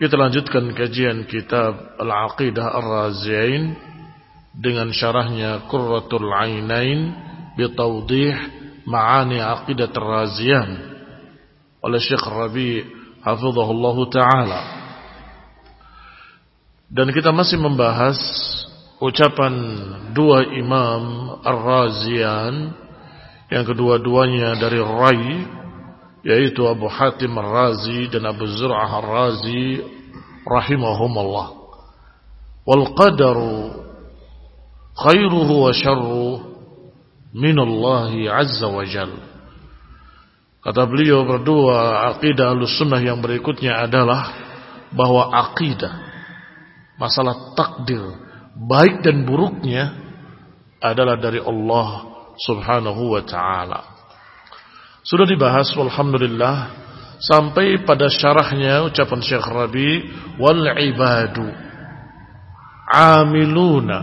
Kita lanjutkan kajian kitab Al-Aqidah Ar-Raziyain dengan syarahnya Qurratul Ainain bitawdih ma'ani aqidat Ar-Raziyan oleh Syekh Rabi hafizahullah taala. Dan kita masih membahas ucapan dua imam Ar-Raziyan yang kedua-duanya dari Rai yaitu Abu Hatim Ar-Razi dan Abu Zur'ah Ar-Razi rahimahumullah. Wal qadaru khairuhu wa syarruhu min Allah azza wa jal. Kata beliau berdua akidah sunnah yang berikutnya adalah bahwa akidah masalah takdir baik dan buruknya adalah dari Allah subhanahu wa ta'ala sudah dibahas walhamdulillah sampai pada syarahnya ucapan Syekh Rabi wal ibadu amiluna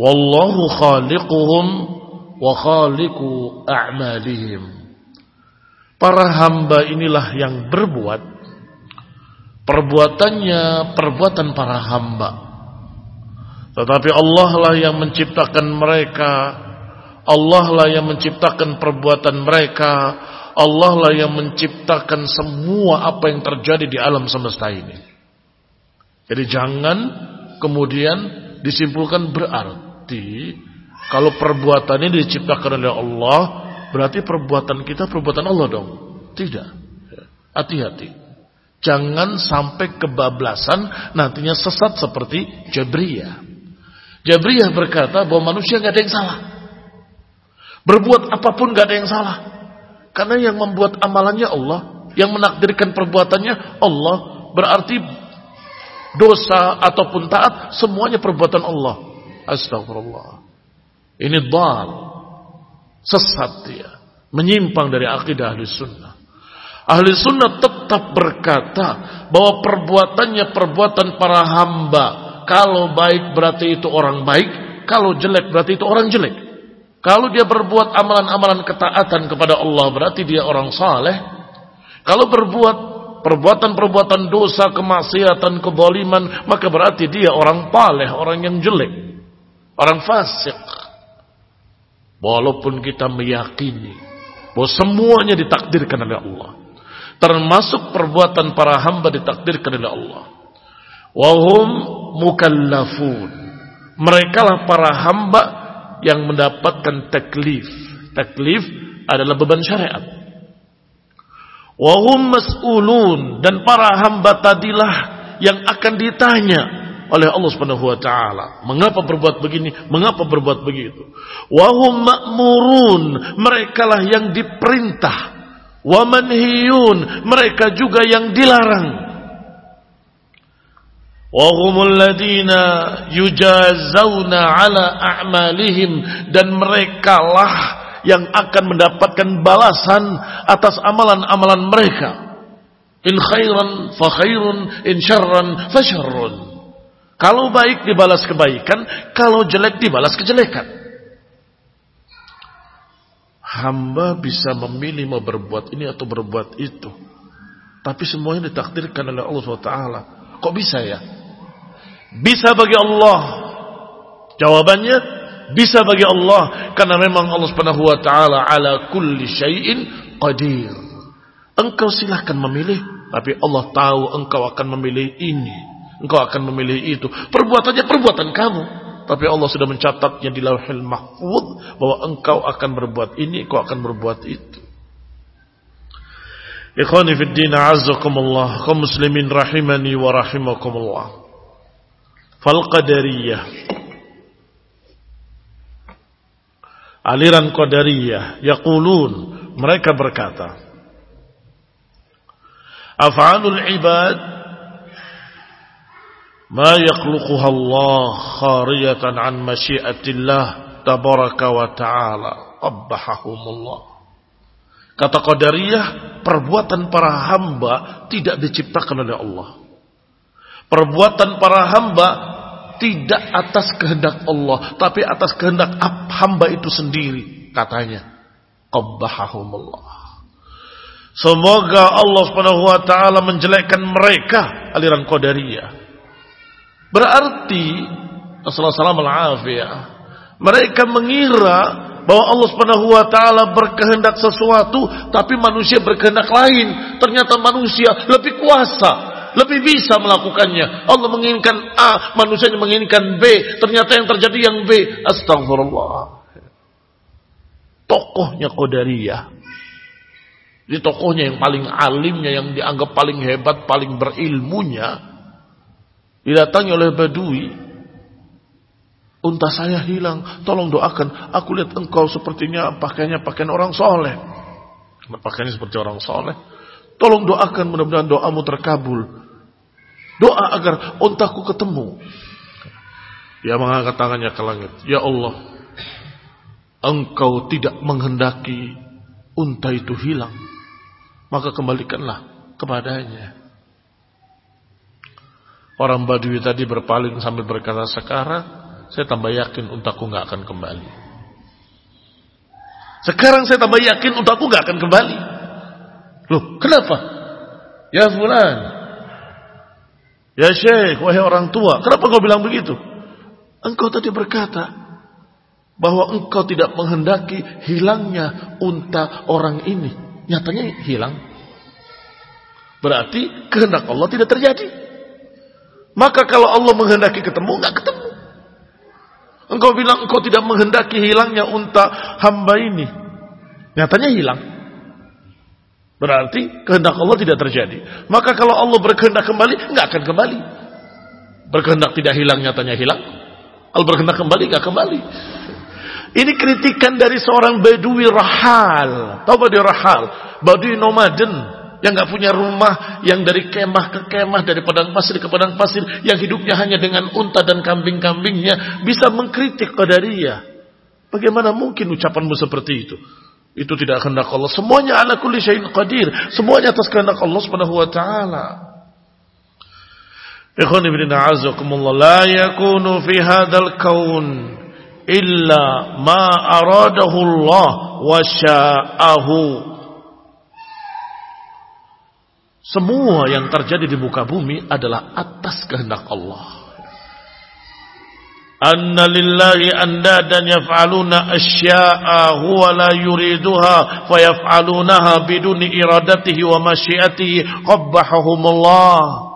wallahu khaliquhum wa khaliqu a'malihim. Para hamba inilah yang berbuat perbuatannya perbuatan para hamba. Tetapi Allah lah yang menciptakan mereka Allah lah yang menciptakan perbuatan mereka. Allah lah yang menciptakan semua apa yang terjadi di alam semesta ini. Jadi jangan kemudian disimpulkan berarti kalau perbuatan ini diciptakan oleh Allah, berarti perbuatan kita perbuatan Allah dong. Tidak. Hati-hati. Jangan sampai kebablasan nantinya sesat seperti Jabriyah. Jabriyah berkata bahwa manusia nggak ada yang salah. Berbuat apa pun gak ada yang salah. Karena yang membuat amalannya Allah. Yang menakdirkan perbuatannya Allah. Berarti dosa ataupun taat semuanya perbuatan Allah. Astagfirullah. Ini dal. Sesat dia. Menyimpang dari akidah ahli sunnah. Ahli sunnah tetap berkata bahwa perbuatannya perbuatan para hamba. Kalau baik berarti itu orang baik. Kalau jelek berarti itu orang jelek. Kalau dia berbuat amalan-amalan ketaatan kepada Allah berarti dia orang saleh. Kalau berbuat perbuatan-perbuatan dosa, kemaksiatan, keboliman, maka berarti dia orang paleh, orang yang jelek. Orang fasik. Walaupun kita meyakini bahwa semuanya ditakdirkan oleh Allah. Termasuk perbuatan para hamba ditakdirkan oleh Allah. Wahum mukallafun. Mereka lah para hamba yang mendapatkan taklif. Taklif adalah beban syariat. Wahum mas'ulun. Dan para hamba tadilah yang akan ditanya oleh Allah Subhanahu wa taala. Mengapa berbuat begini? Mengapa berbuat begitu? Wahum ma'murun, mereka lah yang diperintah. Wa manhiyun, mereka juga yang dilarang. Wahumul ladina ala a'malihim dan mereka lah yang akan mendapatkan balasan atas amalan-amalan mereka. In khairan fa khairun, in syarran fa syarrun. Kalau baik dibalas kebaikan, kalau jelek dibalas kejelekan. Hamba bisa memilih mau berbuat ini atau berbuat itu. Tapi semuanya ditakdirkan oleh Allah SWT. Kok bisa ya? Bisa bagi Allah. Jawabannya bisa bagi Allah karena memang Allah Subhanahu wa taala ala kulli syai'in qadir. Engkau silahkan memilih, tapi Allah tahu engkau akan memilih ini. Engkau akan memilih itu. Perbuatannya perbuatan kamu. Tapi Allah sudah mencatatnya di lauhil mahfud bahwa engkau akan berbuat ini, engkau akan berbuat itu. Ikhwani fi din azzakumullah, kaum muslimin rahimani wa rahimakumullah. Falqadariyah. Aliran Qadariyah Yaqulun Mereka berkata Af'alul ibad? Ma yakluquha Allah Khariyatan an masyiatillah Tabaraka wa ta'ala. Qabbahahumullah Kata Qadariyah Perbuatan para hamba Tidak diciptakan oleh Allah. Perbuatan para hamba tidak atas kehendak Allah, tapi atas kehendak hamba itu sendiri, katanya. Qabbahahumullah. Semoga Allah Subhanahu wa taala menjelekkan mereka aliran Qadariyah. Berarti SAW mereka mengira bahwa Allah Subhanahu wa taala berkehendak sesuatu tapi manusia berkehendak lain. Ternyata manusia lebih kuasa, lebih bisa melakukannya. Allah menginginkan A, manusia menginginkan B, ternyata yang terjadi yang B. Astagfirullah. Tokohnya Qadariyah. Ini tokohnya yang paling alimnya, yang dianggap paling hebat, paling berilmunya Didatangi oleh Badui. Unta saya hilang. Tolong doakan. Aku lihat engkau sepertinya pakainya pakaian orang soleh. Pakaiannya seperti orang soleh. Tolong doakan mudah-mudahan doamu terkabul. Doa agar untaku ketemu. Dia mengangkat tangannya ke langit. Ya Allah. Engkau tidak menghendaki unta itu hilang. Maka kembalikanlah kepadanya. Orang Badui tadi berpaling sambil berkata, sekarang saya tambah yakin untaku nggak akan kembali. Sekarang saya tambah yakin untaku nggak akan kembali. Loh, kenapa? Ya fulan. Ya syekh, wahai orang tua. Kenapa kau bilang begitu? Engkau tadi berkata bahwa engkau tidak menghendaki hilangnya unta orang ini. Nyatanya hilang. Berarti kehendak Allah tidak terjadi. Maka kalau Allah menghendaki ketemu, nggak ketemu. Engkau bilang engkau tidak menghendaki hilangnya unta hamba ini. Nyatanya hilang. Berarti kehendak Allah tidak terjadi. Maka kalau Allah berkehendak kembali, nggak akan kembali. Berkehendak tidak hilang, nyatanya hilang. Allah berkehendak kembali, nggak kembali. Ini kritikan dari seorang Badui Rahal. Tahu Badui Rahal? Badui nomaden yang nggak punya rumah, yang dari kemah ke kemah, dari padang pasir ke padang pasir, yang hidupnya hanya dengan unta dan kambing-kambingnya, bisa mengkritik Qadariyah. Bagaimana mungkin ucapanmu seperti itu? Itu tidak kehendak Allah. Semuanya ala kulli syai'in qadir. Semuanya atas kehendak Allah Subhanahu wa taala. Ikhwan ibn a'azakumullah la yakunu fi hadzal kaun illa ma aradahu Allah wa sya'ahu. Semua yang terjadi di muka bumi adalah atas kehendak Allah anna lillahi andadan yaf'aluna asya'a huwa la yuriduha fayaf'alunaha biduni iradatihi wa masyiatihi qabbahahumullah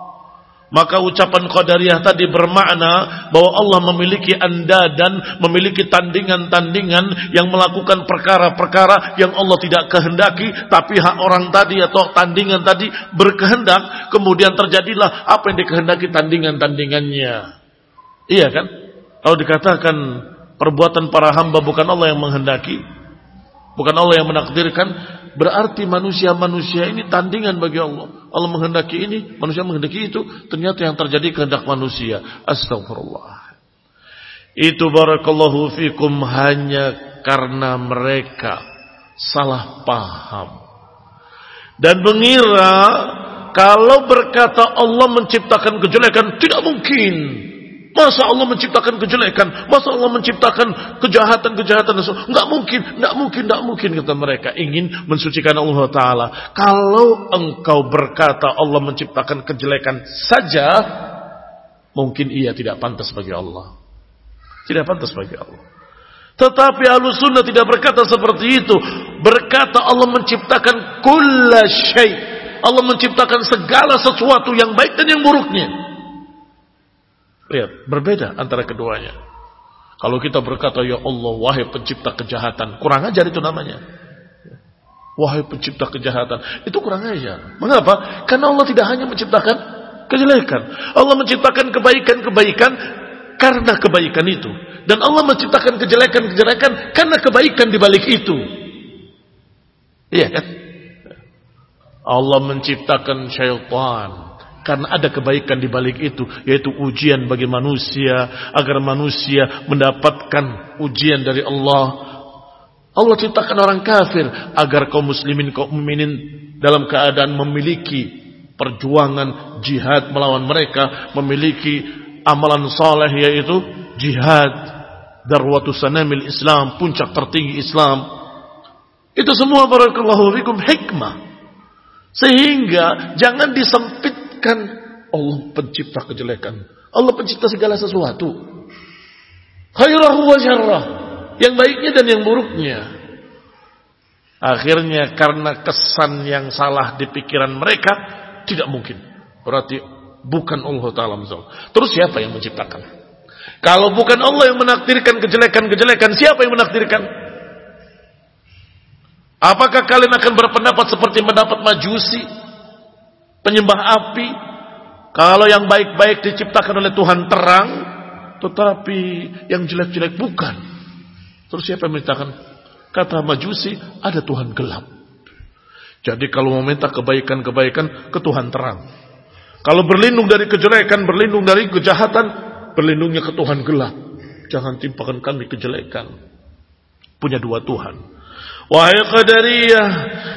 maka ucapan qadariyah tadi bermakna bahwa Allah memiliki andadan, memiliki tandingan-tandingan yang melakukan perkara-perkara yang Allah tidak kehendaki, tapi hak orang tadi atau tandingan tadi berkehendak, kemudian terjadilah apa yang dikehendaki tandingan-tandingannya. Iya kan? Kalau dikatakan perbuatan para hamba bukan Allah yang menghendaki, bukan Allah yang menakdirkan, berarti manusia-manusia ini tandingan bagi Allah. Allah menghendaki ini, manusia menghendaki itu, ternyata yang terjadi kehendak manusia. Astagfirullah. Itu barakallahu fikum hanya karena mereka salah paham. Dan mengira kalau berkata Allah menciptakan kejelekan tidak mungkin. Masa Allah menciptakan kejelekan? Masa Allah menciptakan kejahatan-kejahatan? Enggak mungkin, enggak mungkin, enggak mungkin kata mereka ingin mensucikan Allah taala. Kalau engkau berkata Allah menciptakan kejelekan saja, mungkin ia tidak pantas bagi Allah. Tidak pantas bagi Allah. Tetapi ahlu sunnah tidak berkata seperti itu. Berkata Allah menciptakan kulla syai. Allah menciptakan segala sesuatu yang baik dan yang buruknya. Lihat, berbeda antara keduanya. Kalau kita berkata, Ya Allah, wahai pencipta kejahatan. Kurang ajar itu namanya. Wahai pencipta kejahatan. Itu kurang ajar. Mengapa? Karena Allah tidak hanya menciptakan kejelekan. Allah menciptakan kebaikan-kebaikan karena kebaikan itu. Dan Allah menciptakan kejelekan-kejelekan karena kebaikan di balik itu. Iya kan? Allah menciptakan syaitan karena ada kebaikan di balik itu, yaitu ujian bagi manusia agar manusia mendapatkan ujian dari Allah. Allah ciptakan orang kafir agar kaum muslimin kaum mukminin dalam keadaan memiliki perjuangan jihad melawan mereka, memiliki amalan saleh yaitu jihad darwatu sanamil Islam, puncak tertinggi Islam. Itu semua barakallahu fikum hikmah. Sehingga jangan disempit Kan Allah pencipta kejelekan. Allah pencipta segala sesuatu. Khairahu wa syarrah. Yang baiknya dan yang buruknya. Akhirnya karena kesan yang salah di pikiran mereka, tidak mungkin. Berarti bukan Allah Ta'ala Terus siapa yang menciptakan? Kalau bukan Allah yang menakdirkan kejelekan-kejelekan, siapa yang menakdirkan? Apakah kalian akan berpendapat seperti mendapat majusi? Penyembah api. Kalau yang baik-baik diciptakan oleh Tuhan terang, tetapi yang jelek-jelek bukan. Terus siapa yang menciptakan? Kata majusi, ada Tuhan gelap. Jadi kalau mau minta kebaikan-kebaikan ke Tuhan terang. Kalau berlindung dari kejelekan, berlindung dari kejahatan, berlindungnya ke Tuhan gelap. Jangan timpakan kami kejelekan. Punya dua Tuhan. Wahai Qadariyah,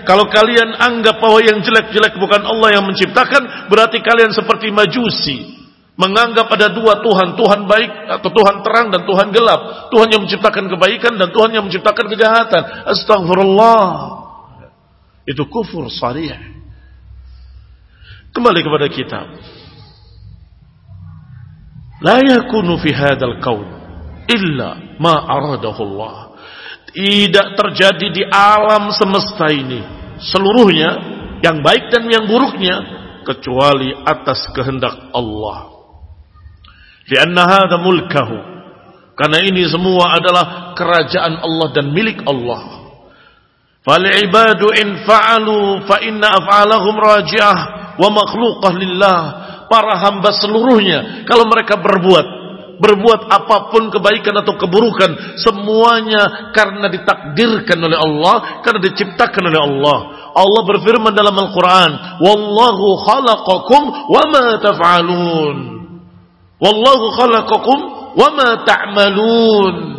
kalau kalian anggap bahwa yang jelek-jelek bukan Allah yang menciptakan, berarti kalian seperti majusi. Menganggap ada dua Tuhan, Tuhan baik atau Tuhan terang dan Tuhan gelap. Tuhan yang menciptakan kebaikan dan Tuhan yang menciptakan kejahatan. Astagfirullah. Itu kufur sarih. Kembali kepada kitab. La yakunu fi hadzal kaun illa ma aradahu Allah tidak terjadi di alam semesta ini seluruhnya yang baik dan yang buruknya kecuali atas kehendak Allah. Lianna hadha mulkahu. Karena ini semua adalah kerajaan Allah dan milik Allah. Fal ibadu in fa'alu fa inna af'alahum raji'ah wa makhluqah lillah. Para hamba seluruhnya kalau mereka berbuat berbuat apa pun kebaikan atau keburukan semuanya karena ditakdirkan oleh Allah karena diciptakan oleh Allah Allah berfirman dalam Al-Quran Wallahu khalaqakum wa ma taf'alun Wallahu khalaqakum wa ma ta'malun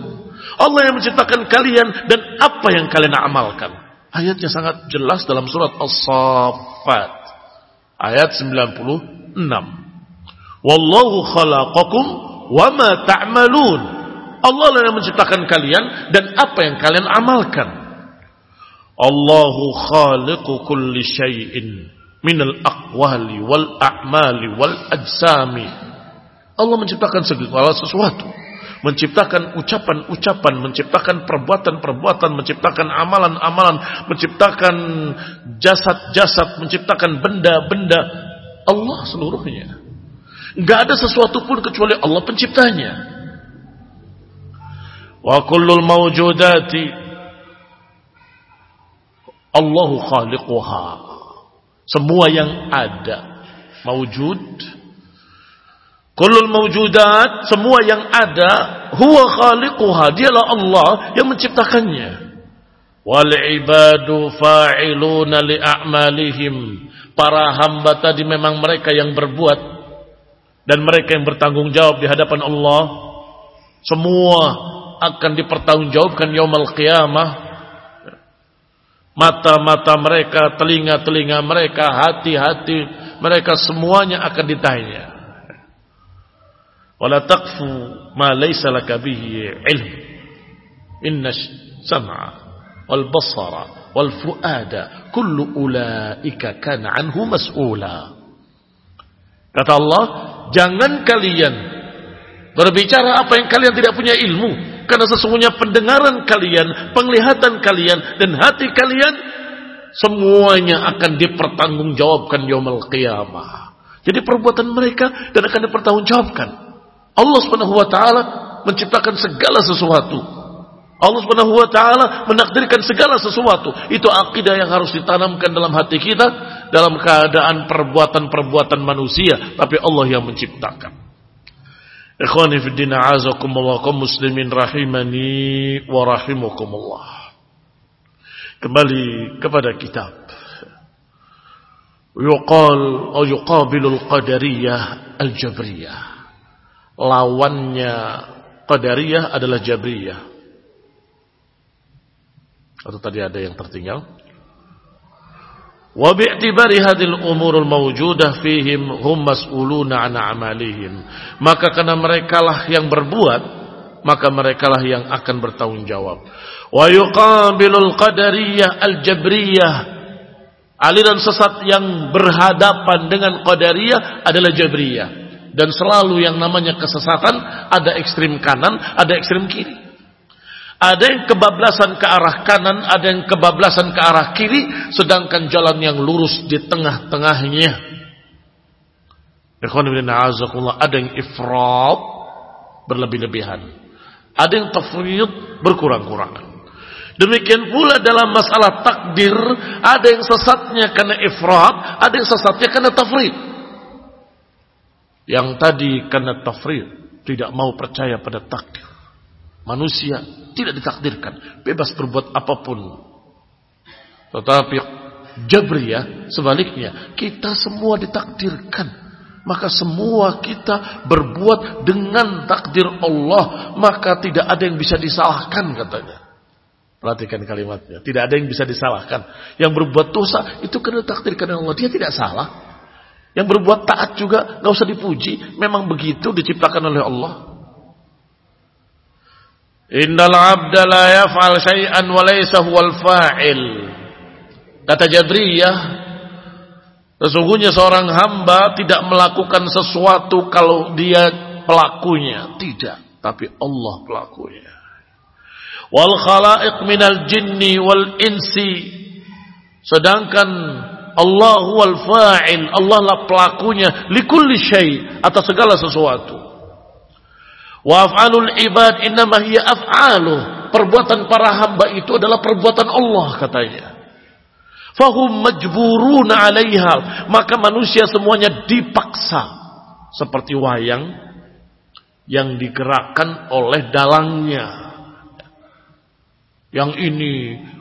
Allah yang menciptakan kalian dan apa yang kalian amalkan. Ayatnya sangat jelas dalam surat As-Saffat. Ayat 96. Wallahu khalaqakum wa ma ta'malun. Allah yang menciptakan kalian dan apa yang kalian amalkan. Allahu khaliqu kulli syai'in minal aqwali wal a'mali wal ajsami. Allah menciptakan segala sesuatu. Menciptakan ucapan-ucapan, menciptakan perbuatan-perbuatan, menciptakan amalan-amalan, menciptakan jasad-jasad, menciptakan benda-benda. Allah seluruhnya. Gak ada sesuatu pun kecuali Allah penciptanya. Wa kullul mawjudati Allahu khaliquha. Semua yang ada. Mawjud. Kullul mawjudat. Semua yang ada. Huwa khaliquha. Dialah Allah yang menciptakannya. Wal ibadu fa'iluna li'a'malihim. Para hamba tadi memang mereka yang berbuat. Dan mereka yang bertanggung jawab di hadapan Allah. Semua akan dipertanggungjawabkan yaumul qiyamah Mata-mata mereka, telinga-telinga mereka, hati-hati mereka semuanya akan ditanya. Wala taqfu ma laysa laka bihi ilm. Inna sam'a wal basara wal fuada kullu ulaika kana anhu mas'ula. Kata Allah, jangan kalian berbicara apa yang kalian tidak punya ilmu. Karena sesungguhnya pendengaran kalian, penglihatan kalian, dan hati kalian semuanya akan dipertanggungjawabkan yaumul qiyamah. Jadi perbuatan mereka dan akan dipertanggungjawabkan. Allah Subhanahu wa taala menciptakan segala sesuatu. Allah Subhanahu wa taala menakdirkan segala sesuatu. Itu akidah yang harus ditanamkan dalam hati kita dalam keadaan perbuatan-perbuatan manusia, tapi Allah yang menciptakan. Ikhwani fi din muslimin rahimani wa rahimakumullah. Kembali kepada kitab. Yuqal atau yuqabilul qadariyah al-jabriyah. Lawannya qadariyah adalah jabriyah. Atau tadi ada yang tertinggal? Wabi'tibari hadil umurul mawjudah fihim hummas uluna an amalihim. Maka karena mereka lah yang berbuat, maka mereka lah yang akan bertanggung jawab. Wa yuqabilul qadariyah al-jabriyah. Aliran sesat yang berhadapan dengan qadariyah adalah jabriyah. Dan selalu yang namanya kesesatan ada ekstrim kanan, ada ekstrim kiri ada yang kebablasan ke arah kanan, ada yang kebablasan ke arah kiri, sedangkan jalan yang lurus di tengah-tengahnya. Ada yang ifrat berlebih-lebihan. Ada yang tafriyud berkurang-kurangan. Demikian pula dalam masalah takdir, ada yang sesatnya karena ifrat, ada yang sesatnya karena tafrid. Yang tadi karena tafrid, tidak mau percaya pada takdir. Manusia tidak ditakdirkan, bebas berbuat apa pun. Tetapi Jabriyah sebaliknya, kita semua ditakdirkan. Maka semua kita berbuat dengan takdir Allah, maka tidak ada yang bisa disalahkan katanya. Perhatikan kalimatnya, tidak ada yang bisa disalahkan. Yang berbuat dosa itu kena takdirkan Allah, dia tidak salah. Yang berbuat taat juga nggak usah dipuji, memang begitu diciptakan oleh Allah. Innal abda la yaf'al syai'an wa laysa huwal fa'il. Kata Jabriyah, sesungguhnya seorang hamba tidak melakukan sesuatu kalau dia pelakunya, tidak, tapi Allah pelakunya. Wal khalaiq minal jinni wal insi. Sedangkan Allah wal fa'il, Allah lah pelakunya likulli syai atas segala sesuatu. Wa af'alul ibad innama hiya af'aluh. Perbuatan para hamba itu adalah perbuatan Allah katanya. Fahum majburuna 'alaiha. Maka manusia semuanya dipaksa seperti wayang yang digerakkan oleh dalangnya. Yang ini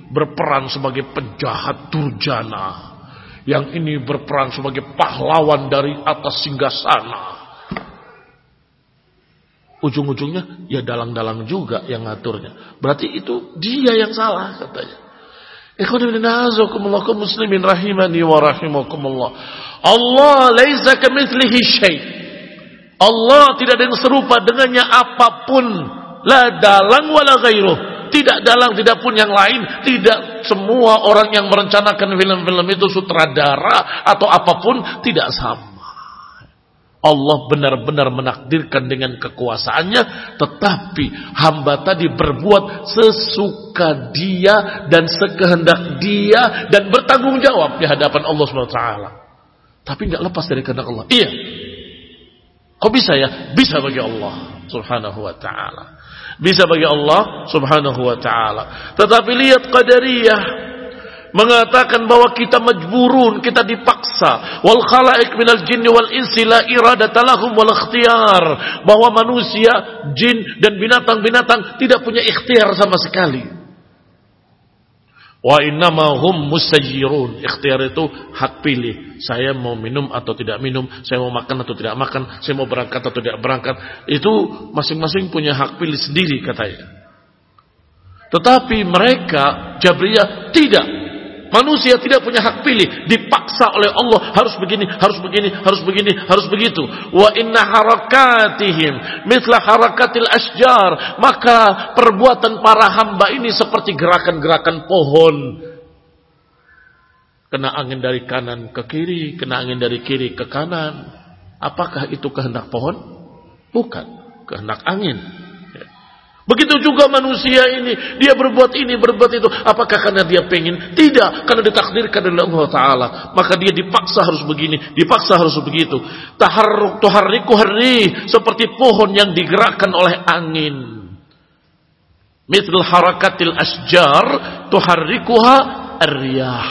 berperan sebagai penjahat durjana. Yang ini berperan sebagai pahlawan dari atas singgasana Ujung-ujungnya ya dalang-dalang juga yang ngaturnya. Berarti itu dia yang salah katanya. Ikhwanuddinazakumullah muslimin rahimani wa rahimakumullah. Allah laisa kamitslihi syai. Allah tidak ada yang serupa dengannya apa pun. La dalang wala ghairuh. Tidak dalang, tidak pun yang lain. Tidak semua orang yang merencanakan film-film itu sutradara atau apa pun tidak sama. Allah benar-benar menakdirkan dengan kekuasaannya, tetapi hamba tadi berbuat sesuka dia dan sekehendak dia dan bertanggung jawab di hadapan Allah SWT. Tapi nggak lepas dari kehendak Allah. Iya. Kok bisa ya? Bisa bagi Allah Subhanahu wa taala. Bisa bagi Allah Subhanahu wa taala. Tetapi lihat qadariyah mengatakan bahwa kita majburun, kita dipaksa. Wal khalaik minal jinni wal insi la iradata lahum wal ikhtiyar. Bahwa manusia, jin dan binatang-binatang tidak punya ikhtiar sama sekali. Wa innama hum musayyirun. Ikhtiar itu hak pilih. Saya mau minum atau tidak minum, saya mau makan atau tidak makan, saya mau berangkat atau tidak berangkat. Itu masing-masing punya hak pilih sendiri katanya. Tetapi mereka Jabriyah tidak Manusia tidak punya hak pilih, dipaksa oleh Allah harus begini, harus begini, harus begini, harus begitu. Wa inna harakatihim mithla harakatil asjar, maka perbuatan para hamba ini seperti gerakan-gerakan pohon. Kena angin dari kanan ke kiri, kena angin dari kiri ke kanan. Apakah itu kehendak pohon? Bukan, kehendak angin. Begitu juga manusia ini, dia berbuat ini, berbuat itu. Apakah karena dia pengen? Tidak, karena ditakdirkan oleh Allah Taala. Maka dia dipaksa harus begini, dipaksa harus begitu. Taharruk tuharriku hari seperti pohon yang digerakkan oleh angin. Mithl harakatil asjar tuharrikuha ar-riyah.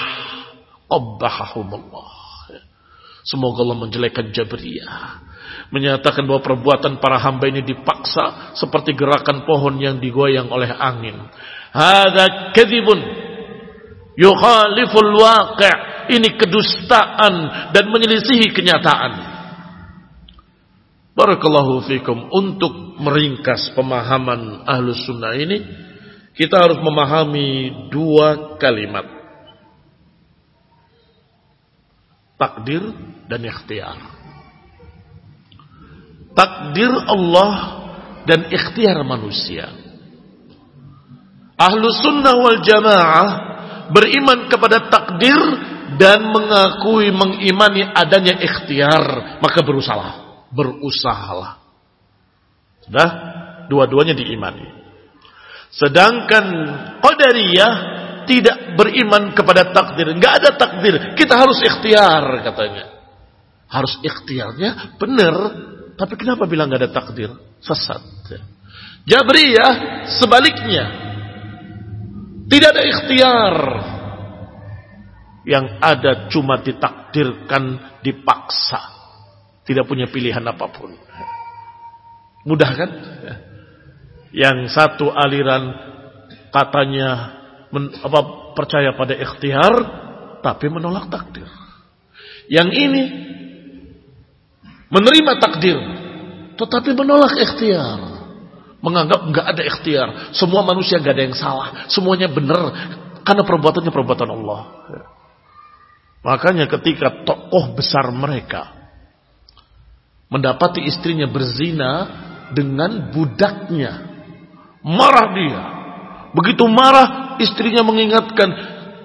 Qabbahahumullah. Semoga Allah menjelekkan Jabriyah menyatakan bahwa perbuatan para hamba ini dipaksa seperti gerakan pohon yang digoyang oleh angin. Hada kadzibun yukhaliful waqi'. Ini kedustaan dan menyelisihi kenyataan. Barakallahu fikum untuk meringkas pemahaman ahlus sunnah ini kita harus memahami dua kalimat takdir dan ikhtiar takdir Allah dan ikhtiar manusia. Ahlu sunnah wal jamaah beriman kepada takdir dan mengakui mengimani adanya ikhtiar maka berusaha berusahalah. Sudah? Dua-duanya diimani. Sedangkan qadariyah tidak beriman kepada takdir. Nggak ada takdir. Kita harus ikhtiar katanya. Harus ikhtiarnya benar tapi kenapa bilang gak ada takdir? Sesat. Jabriyah sebaliknya. Tidak ada ikhtiar. Yang ada cuma ditakdirkan, dipaksa. Tidak punya pilihan apa pun. Mudah kan? Yang satu aliran katanya men, apa, percaya pada ikhtiar, tapi menolak takdir. Yang ini menerima takdir, tetapi menolak ikhtiar. Menganggap nggak ada ikhtiar, semua manusia nggak ada yang salah, semuanya benar karena perbuatannya perbuatan Allah. Makanya ketika tokoh besar mereka mendapati istrinya berzina dengan budaknya, marah dia. Begitu marah, istrinya mengingatkan,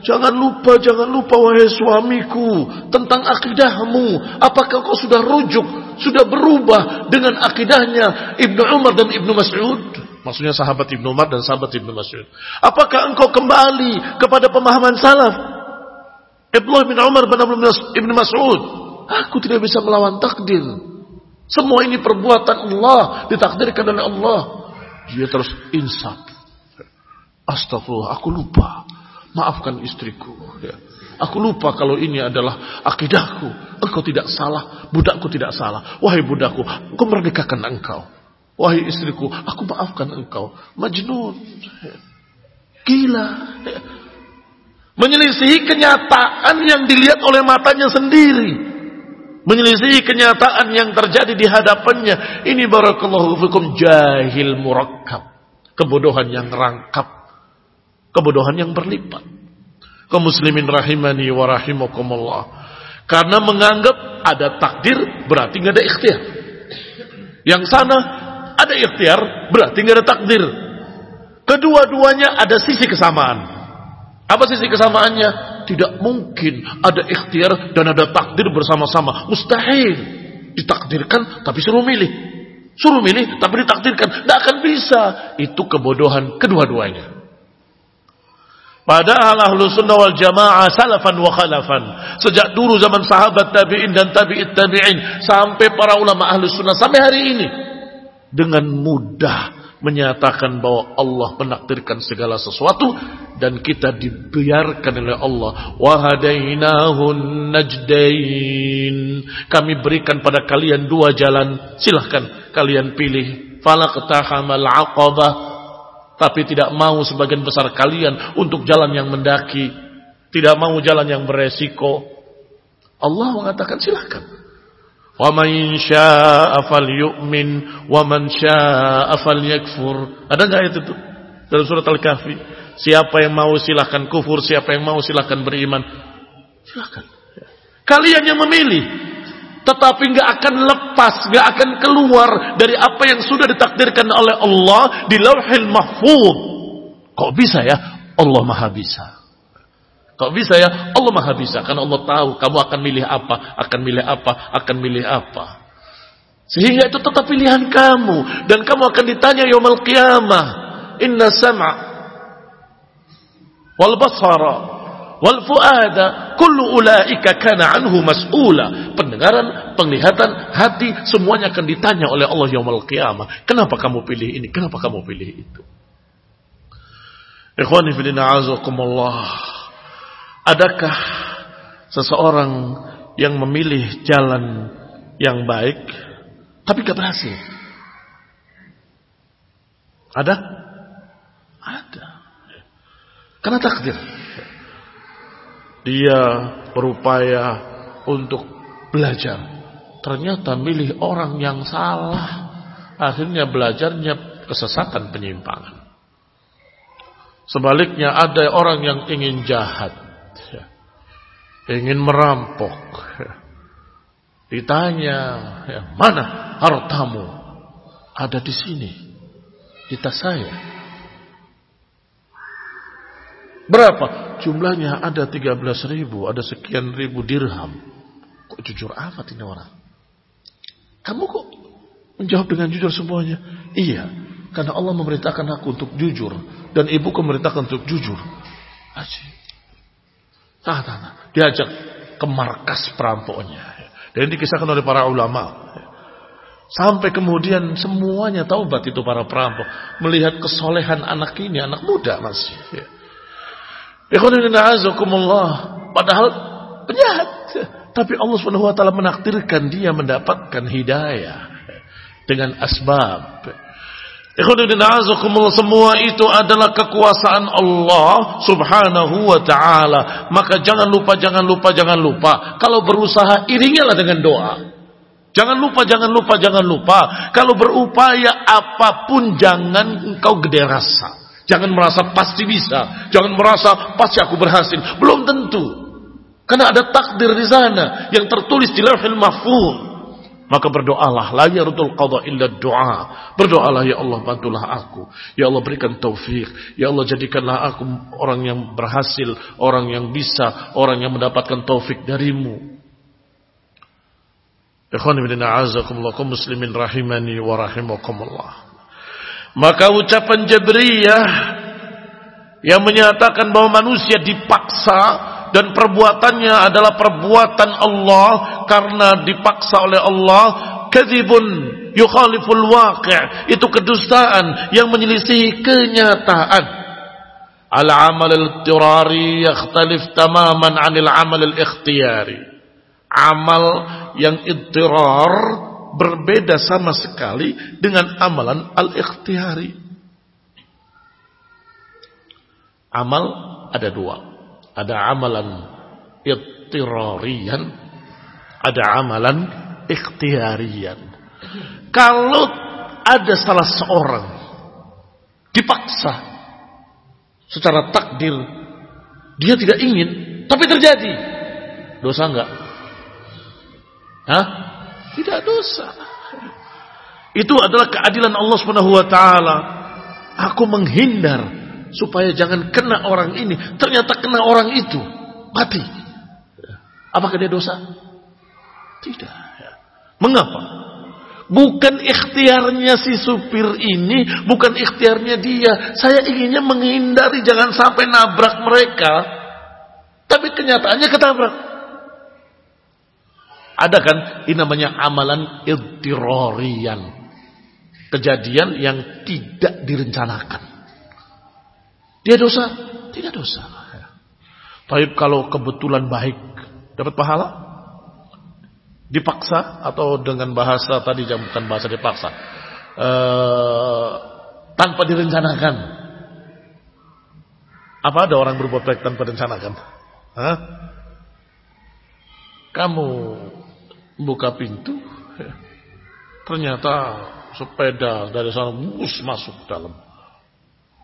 Jangan lupa, jangan lupa wahai suamiku tentang akidahmu. Apakah kau sudah rujuk, sudah berubah dengan akidahnya Ibnu Umar dan Ibnu Mas'ud? Maksudnya sahabat Ibnu Umar dan sahabat Ibnu Mas'ud. Apakah engkau kembali kepada pemahaman salaf? Ibnu bin Umar dan Ibnu Mas'ud. Aku tidak bisa melawan takdir. Semua ini perbuatan Allah, ditakdirkan oleh Allah. Dia terus insaf. Astagfirullah, aku lupa. Maafkan istriku. Ya. Aku lupa kalau ini adalah akidahku. Engkau tidak salah. Budakku tidak salah. Wahai budakku, aku merdekakan engkau. Wahai istriku, aku maafkan engkau. Majnun. Ya. Gila. Ya. Menyelisihi kenyataan yang dilihat oleh matanya sendiri. Menyelisihi kenyataan yang terjadi di hadapannya. Ini barakallahu fikum jahil murakkab. Kebodohan yang rangkap. Kebodohan yang berlipat. Kaum muslimin rahimani wa rahimakumullah. Karena menganggap ada takdir berarti nggak ada ikhtiar. Yang sana ada ikhtiar berarti nggak ada takdir. Kedua-duanya ada sisi kesamaan. Apa sisi kesamaannya? Tidak mungkin ada ikhtiar dan ada takdir bersama-sama. Mustahil. Ditakdirkan tapi suruh milih. Suruh milih tapi ditakdirkan. Tidak akan bisa. Itu kebodohan kedua-duanya. Padahal ahlu sunnah wal jamaah salafan wa khalafan. Sejak dulu zaman sahabat tabi'in dan tabi'it tabi'in. Sampai para ulama ahlu sunnah. Sampai hari ini. Dengan mudah menyatakan bahwa Allah menakdirkan segala sesuatu dan kita dibiarkan oleh Allah wahadainahun najdain kami berikan pada kalian dua jalan silahkan kalian pilih falaqtahamal aqabah tapi tidak mau sebagian besar kalian untuk jalan yang mendaki tidak mau jalan yang beresiko Allah mengatakan silahkan وَمَنْ شَاءَ فَلْيُؤْمِنْ وَمَنْ شَاءَ فَلْيَكْفُرْ Ada nggak ayat itu? Dalam surat Al-Kahfi. Siapa yang mau silahkan kufur, siapa yang mau silahkan beriman. Silahkan. Kalian yang memilih. Tetapi nggak akan lepas, nggak akan keluar dari apa yang sudah ditakdirkan oleh Allah di lauhil mahfud. Kok bisa ya? Allah maha bisa. Kok bisa ya? Allah maha bisa. Karena Allah tahu kamu akan milih apa, akan milih apa, akan milih apa. Sehingga itu tetap pilihan kamu. Dan kamu akan ditanya yawmal qiyamah. Inna sam'a. Wal basara. Wal fuada. Kullu ulaika kana anhu mas'ula. Pendengaran, penglihatan, hati. Semuanya akan ditanya oleh Allah yawmal qiyamah. Kenapa kamu pilih ini? Kenapa kamu pilih itu? Ikhwani filina azakumullah. Adakah seseorang yang memilih jalan yang baik tapi gak berhasil? Ada? Ada. Karena takdir. Dia berupaya untuk belajar. Ternyata milih orang yang salah. Akhirnya belajarnya kesesatan penyimpangan. Sebaliknya ada orang yang ingin jahat ingin merampok. Ditanya, ya, mana hartamu? Ada di sini, di tas saya. Berapa? Jumlahnya ada 13 ribu, ada sekian ribu dirham. Kok jujur amat ini orang? Kamu kok menjawab dengan jujur semuanya? Iya, karena Allah memerintahkan aku untuk jujur. Dan ibuku memerintahkan untuk jujur. Asyik. Nah, nah, nah. Diajak ke markas perampoknya. Dan dikisahkan oleh para ulama. Sampai kemudian semuanya taubat itu para perampok. Melihat kesolehan anak ini, anak muda masih. Padahal penjahat. Tapi Allah Subhanahu wa taala menakdirkan dia mendapatkan hidayah dengan asbab. Semua itu adalah kekuasaan Allah subhanahu wa ta'ala. Maka jangan lupa, jangan lupa, jangan lupa. Kalau berusaha, iringilah dengan doa. Jangan lupa, jangan lupa, jangan lupa. Kalau berupaya apa pun, jangan engkau gede rasa. Jangan merasa pasti bisa. Jangan merasa pasti aku berhasil. Belum tentu. Karena ada takdir di sana yang tertulis di lauhil mahfuz. Maka berdoalah, la yardul qadha illa doa. Berdoalah ya Allah bantulah aku. Ya Allah berikan taufik. Ya Allah jadikanlah aku orang yang berhasil, orang yang bisa, orang yang mendapatkan taufik darimu. Ikhwan a'azakumullah muslimin rahimani wa rahimakumullah. Maka ucapan Jabriyah yang menyatakan bahwa manusia dipaksa dan perbuatannya adalah perbuatan Allah karena dipaksa oleh Allah kadzibun yukhaliful waqi' itu kedustaan yang menyelisihi kenyataan. Al amal al-tirari yakhtalif tamaman anil amal al-ikhtiyari. Amal yang idtirar berbeda sama sekali dengan amalan al-ikhtiyari amal ada dua ada amalan ittirarian, ada amalan ikhtiarian. Kalau ada salah seorang dipaksa secara takdir dia tidak ingin tapi terjadi dosa enggak? Hah? Tidak dosa. Itu adalah keadilan Allah Subhanahu wa taala. Aku menghindar supaya jangan kena orang ini, ternyata kena orang itu, mati. Apakah dia dosa? Tidak. Mengapa? Bukan ikhtiarnya si supir ini, bukan ikhtiarnya dia. Saya inginnya menghindari jangan sampai nabrak mereka. Tapi kenyataannya ketabrak. Ada kan ini namanya amalan iltirorian. Kejadian yang tidak direncanakan. Dia dosa? Tidak dosa. Tapi kalau kebetulan baik, dapat pahala? Dipaksa atau dengan bahasa tadi bukan bahasa dipaksa. E, tanpa direncanakan. Apa ada orang berbuat baik tanpa direncanakan? Hah? Kamu buka pintu, ternyata sepeda dari sana mus masuk dalam.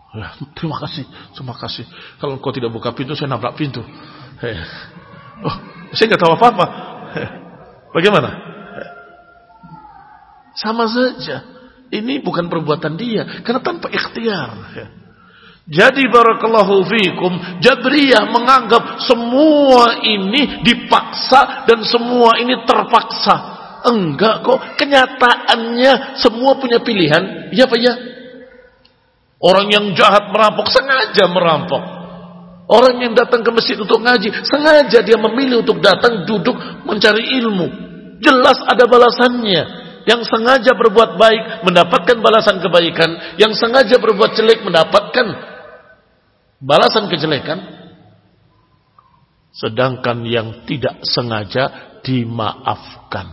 Ya, terima kasih, terima kasih. Kalau kau tidak buka pintu, saya nabrak pintu. Hei. Oh, saya nggak tahu apa-apa. Bagaimana? Sama saja. Ini bukan perbuatan dia, karena tanpa ikhtiar. Jadi barakallahu fikum, Jabriyah menganggap semua ini dipaksa dan semua ini terpaksa. Enggak kok, kenyataannya semua punya pilihan. Iya Pak ya? Orang yang jahat merampok sengaja merampok. Orang yang datang ke masjid untuk ngaji sengaja dia memilih untuk datang duduk mencari ilmu. Jelas ada balasannya. Yang sengaja berbuat baik mendapatkan balasan kebaikan, yang sengaja berbuat jelek mendapatkan balasan kejelekan. Sedangkan yang tidak sengaja dimaafkan.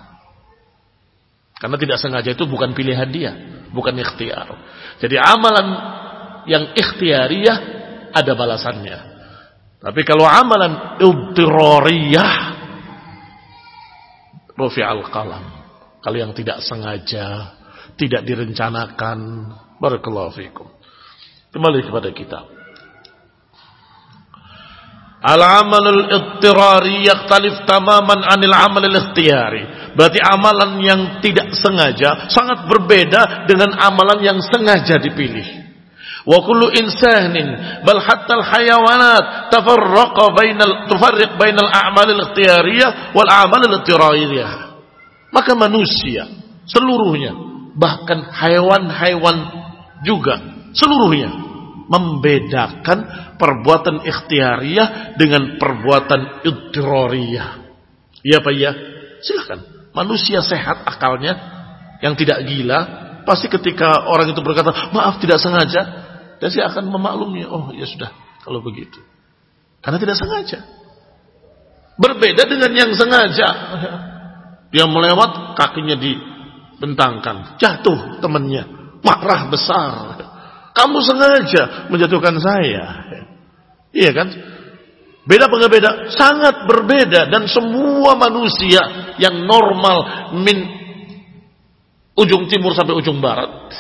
Karena tidak sengaja itu bukan pilihan dia, bukan ikhtiar. Jadi amalan yang ikhtiariyah ada balasannya. Tapi kalau amalan ibtirariyah rufi al-qalam. Kalau yang tidak sengaja, tidak direncanakan, barakallahu fikum. Kembali kepada kita. Al-amalul ittirari yaktalif tamaman anil amalil ikhtiyari. Berarti amalan yang tidak sengaja sangat berbeda dengan amalan yang sengaja dipilih. Wa kullu insanin bal hatta al-hayawanat tafarraqa bainal tufarriq bainal a'malil ikhtiyariyah wal a'malil ittirariyah. Maka manusia seluruhnya bahkan hewan-hewan juga seluruhnya membedakan perbuatan ikhtiariyah dengan perbuatan idroriyah. Iya Pak ya? Silahkan. Manusia sehat akalnya. Yang tidak gila pasti ketika orang itu berkata maaf tidak sengaja dan dia akan memaklumi oh ya sudah kalau begitu. Karena tidak sengaja. Berbeda dengan yang sengaja. Dia melewat kakinya dibentangkan. Jatuh temannya. Marah besar kamu sengaja menjatuhkan saya Iya kan? Beda apa beda? Sangat berbeda dan semua manusia yang normal min ujung timur sampai ujung barat,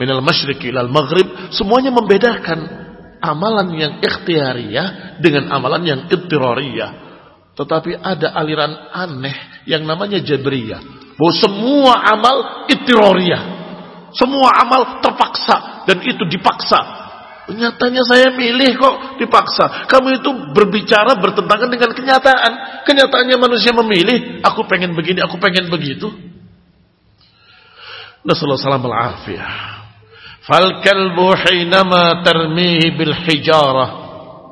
minal masyriq ilal maghrib, semuanya membedakan amalan yang ikhtiariyah dengan amalan yang ittirariyah. Tetapi ada aliran aneh yang namanya Jabriyah. Bahwa semua amal ittirariyah. Semua amal terpaksa dan itu dipaksa Nyatanya saya milih kok dipaksa. Kamu itu berbicara bertentangan dengan kenyataan. Kenyataannya manusia memilih. Aku pengen begini, aku pengen begitu. Nasallahu salam al-afiyah. Fal kalbu hinama tarmihi bil hijarah.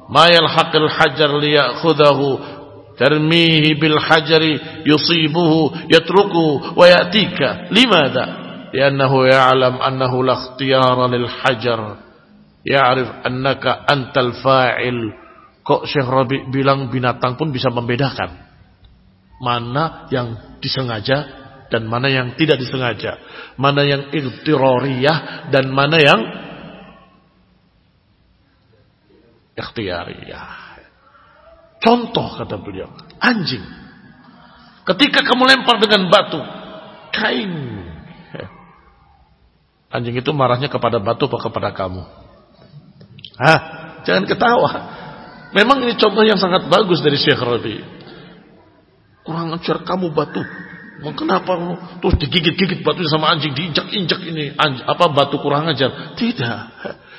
Ma yalhaqil hajar liya'khudahu. Tarmihi bil hajari yusibuhu yatruku wa ya'tika. Limada? Ya'lam annahu la ikhtiyara lil hajar ya'rif annaka antal fa'il. Kok Syekh Rabi bilang binatang pun bisa membedakan mana yang disengaja dan mana yang tidak disengaja, mana yang iktiroriyah dan mana yang ikhtiyariyah. Contoh kata beliau, anjing. Ketika kamu lempar dengan batu, kain. Anjing itu marahnya kepada batu atau kepada kamu? Hah? Jangan ketawa. Memang ini contoh yang sangat bagus dari Syekh Rabi. Kurang ajar kamu batu. Kenapa terus digigit-gigit batu sama anjing, diinjak-injak ini anj apa batu kurang ajar? Tidak.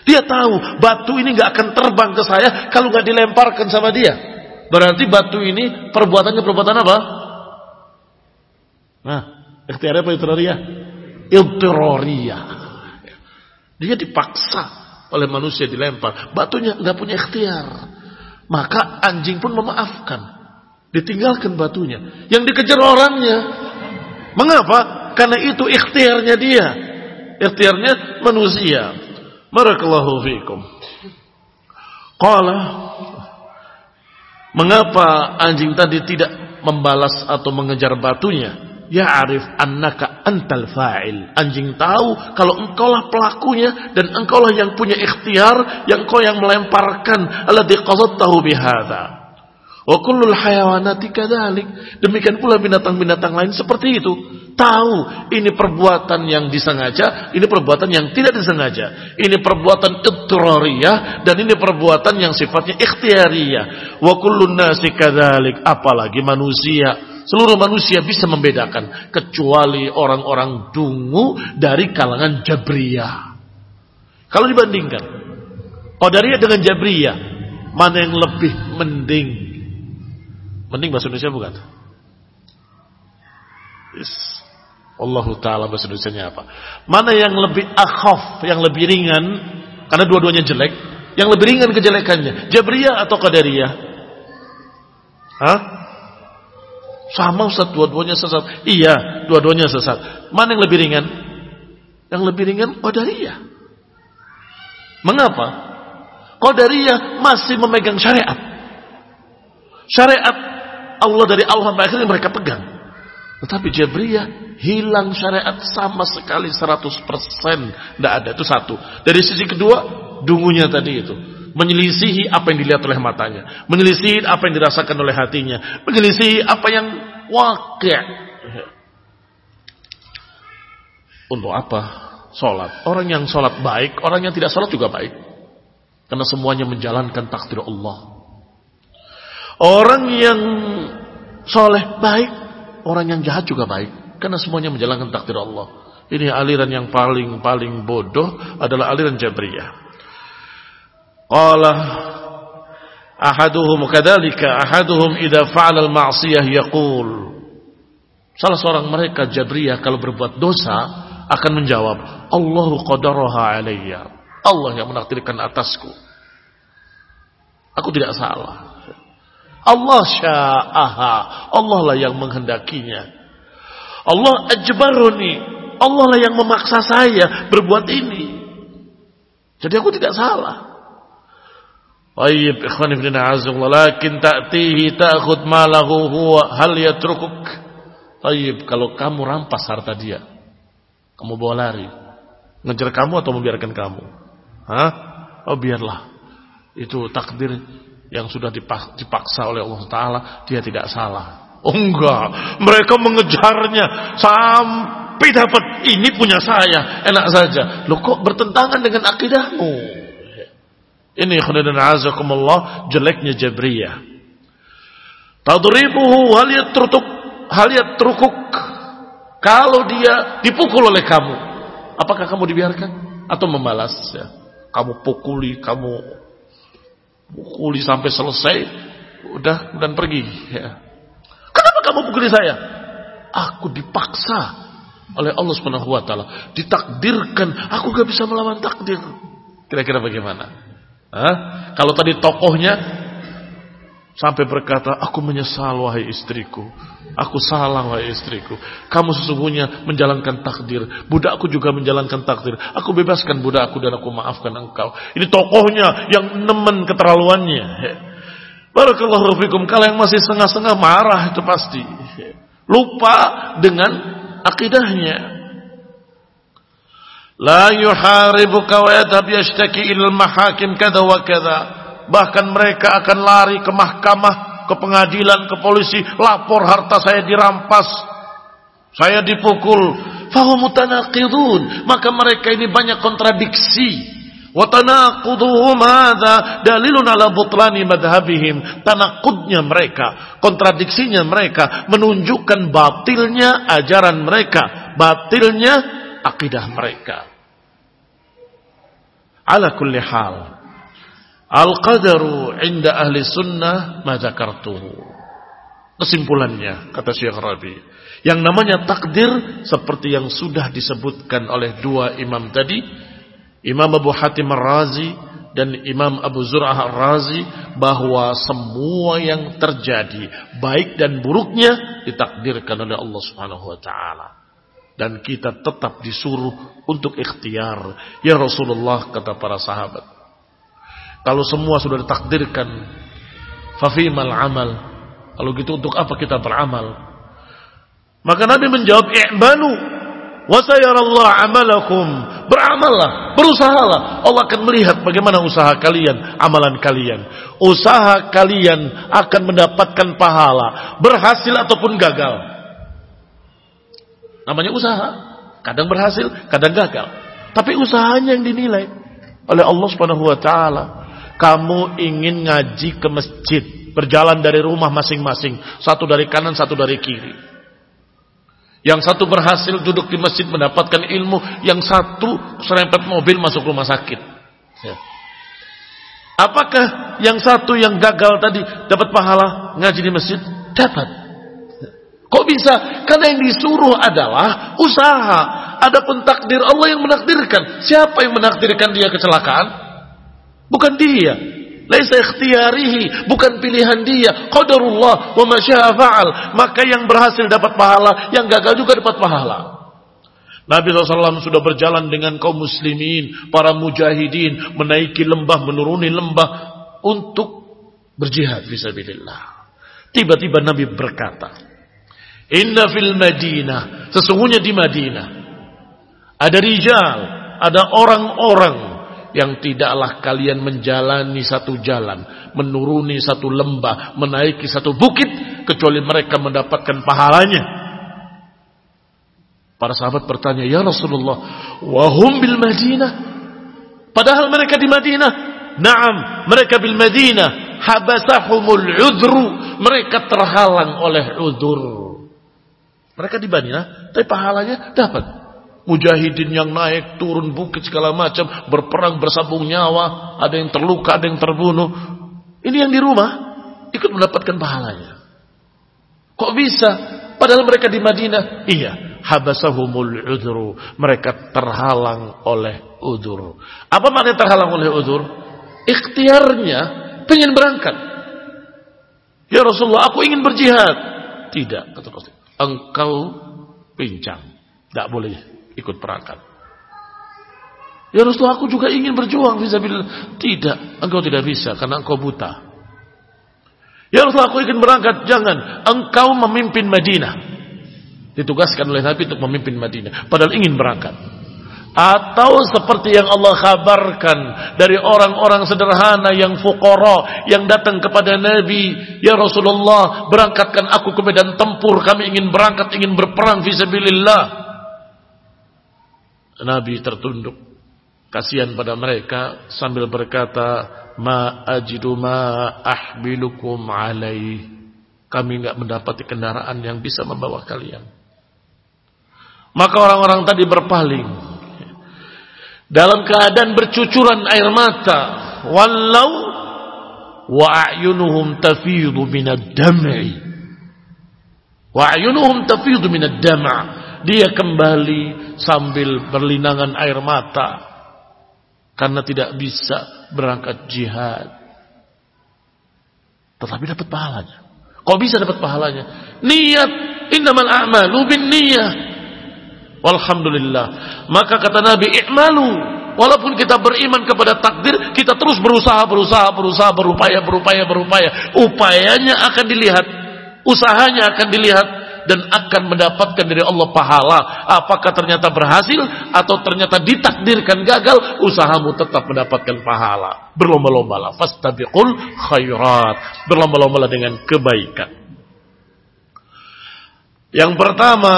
Dia tahu batu ini nggak akan terbang ke saya kalau nggak dilemparkan sama dia. Berarti batu ini perbuatannya perbuatan apa? Nah, ikhtiar apa ikhtiaria? Iltiroria. Dia dipaksa oleh manusia dilempar. Batunya nggak punya ikhtiar. Maka anjing pun memaafkan. Ditinggalkan batunya. Yang dikejar orangnya. Mengapa? Karena itu ikhtiarnya dia. Ikhtiarnya manusia. Barakallahu fiikum. Qala Mengapa anjing tadi tidak membalas atau mengejar batunya? Ya arif annaka antal fa'il. Anjing tahu kalau engkaulah pelakunya dan engkaulah yang punya ikhtiar, yang kau yang melemparkan alladzi qadadtahu bihadza. Wa kullul hayawanati. Demikian pula binatang-binatang lain seperti itu. Tahu ini perbuatan yang disengaja, ini perbuatan yang tidak disengaja. Ini perbuatan ittirariyah dan ini perbuatan yang sifatnya ikhtiariyah. Wa kullun nasi apalagi manusia. Seluruh manusia bisa membedakan kecuali orang-orang dungu dari kalangan Jabriyah. Kalau dibandingkan Qadariyah dengan Jabriyah, mana yang lebih mending Mending bahasa Indonesia bukan? Yes. Allahu Ta'ala bahasa Indonesia apa? Mana yang lebih akhaf, yang lebih ringan, karena dua-duanya jelek, yang lebih ringan kejelekannya, Jabriyah atau Qadariyah? Hah? Sama Ustaz, dua-duanya sesat. Iya, dua-duanya sesat. Mana yang lebih ringan? Yang lebih ringan Qadariyah. Mengapa? Qadariyah masih memegang syariat. Syariat Allah dari Allah akhirnya mereka pegang. Tetapi Jabriyah hilang syariat sama sekali 100%. Tidak ada, itu satu. Dari sisi kedua, dungunya tadi itu. Menyelisihi apa yang dilihat oleh matanya. Menyelisihi apa yang dirasakan oleh hatinya. Menyelisihi apa yang wakil. Untuk apa? Sholat. Orang yang sholat baik, orang yang tidak sholat juga baik. Karena semuanya menjalankan takdir Allah. Orang yang soleh baik, orang yang jahat juga baik. Karena semuanya menjalankan takdir Allah. Ini aliran yang paling-paling bodoh adalah aliran Jabriyah. Qala ahaduhum kadzalika ahaduhum idza fa'ala al-ma'siyah yaqul Salah seorang mereka Jabriyah kalau berbuat dosa akan menjawab, Allahu qadaraha alayya. Allah yang menakdirkan atasku. Aku tidak salah. Allah sya'aha. Allah lah yang menghendakinya. Allah ajbaruni. Allah lah yang memaksa saya berbuat ini. Jadi aku tidak salah. Tayyib ikhwan ibn a'azullah lakin ta'tihi ta'khud malahu huwa hal yatrukuk. Tayyib kalau kamu rampas harta dia. Kamu bawa lari. Ngejar kamu atau membiarkan kamu? Hah? Oh biarlah. Itu takdir yang sudah dipaksa oleh Allah Ta'ala, dia tidak salah. Oh enggak, mereka mengejarnya sampai dapat ini punya saya, enak saja. Loh kok bertentangan dengan akidahmu? Ini khairan azakumullah jeleknya Jabriyah. Tadribuhu hal yatruk hal yatrukuk. Kalau dia dipukul oleh kamu, apakah kamu dibiarkan atau membalas ya? Kamu pukuli, kamu pukuli sampai selesai, udah dan pergi. Ya. Kenapa kamu pukuli saya? Aku dipaksa oleh Allah Subhanahu wa taala, ditakdirkan aku gak bisa melawan takdir. Kira-kira bagaimana? Hah? Kalau tadi tokohnya sampai berkata, "Aku menyesal wahai istriku. Aku salah wahai istriku. Kamu sesungguhnya menjalankan takdir. Budakku juga menjalankan takdir. Aku bebaskan budakku dan aku maafkan engkau. Ini tokohnya yang nemen keterlaluannya. Barakallahu fikum. Kalau yang masih setengah-setengah marah itu pasti. Lupa dengan akidahnya. La yuharibuka wa yashtaki ilal mahakim kada wa kada. Bahkan mereka akan lari ke mahkamah ke pengadilan, ke polisi, lapor harta saya dirampas, saya dipukul. Fahumutanaqidun. Maka mereka ini banyak kontradiksi. Dalilun ala butlani. Tanakudnya mereka, kontradiksinya mereka menunjukkan batilnya ajaran mereka, batilnya akidah mereka. Ala kulli hal. Al-qadaru inda ahli sunnah ma Kesimpulannya, kata Syekh Rabi. Yang namanya takdir seperti yang sudah disebutkan oleh dua imam tadi. Imam Abu Hatim Ar-Razi dan Imam Abu Zur'ah Ar-Razi. Bahwa semua yang terjadi, baik dan buruknya, ditakdirkan oleh Allah Subhanahu Wa Taala. Dan kita tetap disuruh untuk ikhtiar. Ya Rasulullah kata para sahabat. Kalau semua sudah ditakdirkan, fafimal amal kalau gitu untuk apa kita beramal? Maka Nabi menjawab, "I'malu wa sayarallahu amalakum." Beramallah, berusahalah. Allah akan melihat bagaimana usaha kalian, amalan kalian. Usaha kalian akan mendapatkan pahala, berhasil ataupun gagal. Namanya usaha. Kadang berhasil, kadang gagal. Tapi usahanya yang dinilai oleh Allah Subhanahu wa taala. Kamu ingin ngaji ke masjid, berjalan dari rumah masing-masing, satu dari kanan, satu dari kiri. Yang satu berhasil duduk di masjid mendapatkan ilmu, yang satu serempet mobil masuk rumah sakit. Ya. Apakah yang satu yang gagal tadi dapat pahala ngaji di masjid? Dapat. Kok bisa? Karena yang disuruh adalah usaha. Adapun takdir Allah yang menakdirkan. Siapa yang menakdirkan dia kecelakaan? Bukan dia. Laisa ikhtiyarihi, bukan pilihan dia. Qadarullah wa masya'a fa'al. Maka yang berhasil dapat pahala, yang gagal juga dapat pahala. Nabi SAW sudah berjalan dengan kaum muslimin, para mujahidin, menaiki lembah, menuruni lembah untuk berjihad fisabilillah. Tiba-tiba Nabi berkata, Inna fil Madinah, sesungguhnya di Madinah, ada rijal, ada orang-orang yang tidaklah kalian menjalani satu jalan, menuruni satu lembah, menaiki satu bukit, kecuali mereka mendapatkan pahalanya. Para sahabat bertanya, Ya Rasulullah, wahum bil Madinah. Padahal mereka di Madinah. Naam, mereka bil Madinah. Habasahumul udru. Mereka terhalang oleh udur. Mereka di Madinah, tapi pahalanya dapat. Mujahidin yang naik turun bukit segala macam berperang bersambung nyawa, ada yang terluka, ada yang terbunuh. Ini yang di rumah ikut mendapatkan pahalanya. Kok bisa? Padahal mereka di Madinah, iya, habasahumul udhru. Mereka terhalang oleh udur. Apa makna terhalang oleh udur? Ikhtiarnya pengen berangkat. Ya Rasulullah, aku ingin berjihad. Tidak, kata Rasul. Engkau pincang. Tidak boleh ikut perangkat. Ya Rasulullah aku juga ingin berjuang fisabilillah. Tidak, engkau tidak bisa karena engkau buta. Ya Rasulullah aku ingin berangkat. Jangan, engkau memimpin Madinah. Ditugaskan oleh Nabi untuk memimpin Madinah. Padahal ingin berangkat. Atau seperti yang Allah kabarkan dari orang-orang sederhana yang fukara yang datang kepada Nabi, "Ya Rasulullah, berangkatkan aku ke medan tempur, kami ingin berangkat, ingin berperang fisabilillah." Nabi tertunduk. Kasihan pada mereka sambil berkata ma ajidu ma ahbilukum alaih. Kami enggak mendapati kendaraan yang bisa membawa kalian. Maka orang-orang tadi berpaling. Dalam keadaan bercucuran air mata walau wa a'yunuhum tafidu minad dam'i. Wa a'yunuhum tafidu minad dam'a dia kembali sambil berlinangan air mata karena tidak bisa berangkat jihad. Tetapi dapat pahalanya. Kok bisa dapat pahalanya? Niat innamal a'malu bin niyah. Walhamdulillah. Maka kata Nabi, "I'malu." Walaupun kita beriman kepada takdir, kita terus berusaha, berusaha, berusaha, berupaya, berupaya, berupaya. Upayanya akan dilihat, usahanya akan dilihat dan akan mendapatkan dari Allah pahala. Apakah ternyata berhasil atau ternyata ditakdirkan gagal, usahamu tetap mendapatkan pahala. Berlomba-lombalah. Fastabiqul khairat. Berlomba-lombalah dengan kebaikan. Yang pertama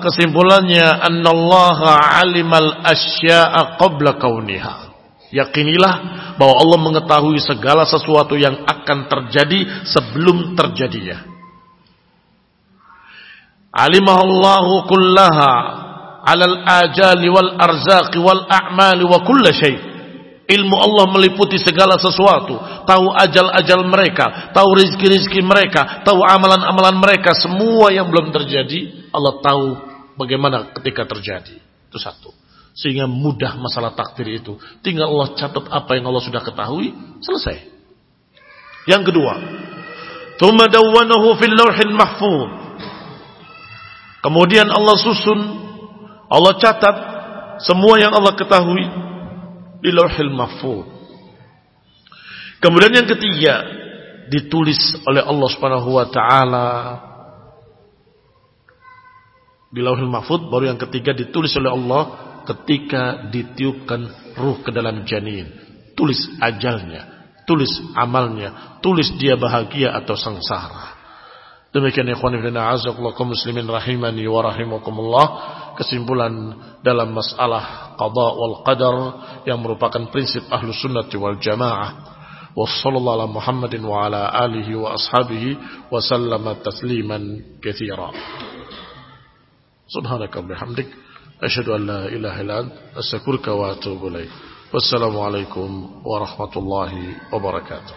kesimpulannya annallaha alimal asya'a qabla kauniha. Yakinilah bahwa Allah mengetahui segala sesuatu yang akan terjadi sebelum terjadinya. Alimahallahu kullaha alal ajali wal arzaqi wal a'mali wa kulla Ilmu Allah meliputi segala sesuatu. Tahu ajal-ajal mereka. Tahu rizki-rizki mereka. Tahu amalan-amalan mereka. Semua yang belum terjadi. Allah tahu bagaimana ketika terjadi. Itu satu. Sehingga mudah masalah takdir itu. Tinggal Allah catat apa yang Allah sudah ketahui, selesai. Yang kedua, "Tsumma dawwanahu fil lauhil mahfuz." Kemudian Allah susun, Allah catat semua yang Allah ketahui di lauhil mahfuz. Kemudian yang ketiga, ditulis oleh Allah Subhanahu wa taala di lauhil mahfuz baru yang ketiga ditulis oleh Allah ketika ditiupkan ruh ke dalam janin. Tulis ajalnya, tulis amalnya, tulis dia bahagia atau sengsara. Demikian ikhwan ibn a'azakullah kaum muslimin rahimani wa rahimakumullah kesimpulan dalam masalah qada wal qadar yang merupakan prinsip ahlu sunnati wal jamaah وصلى الله على محمد وعلى آله وأصحابه وسلم تسليما كثيرا سبحانك وبحمدك أشهد أن لا إله إلا أنت أستغفرك وأتوب إليك والسلام عليكم ورحمة الله وبركاته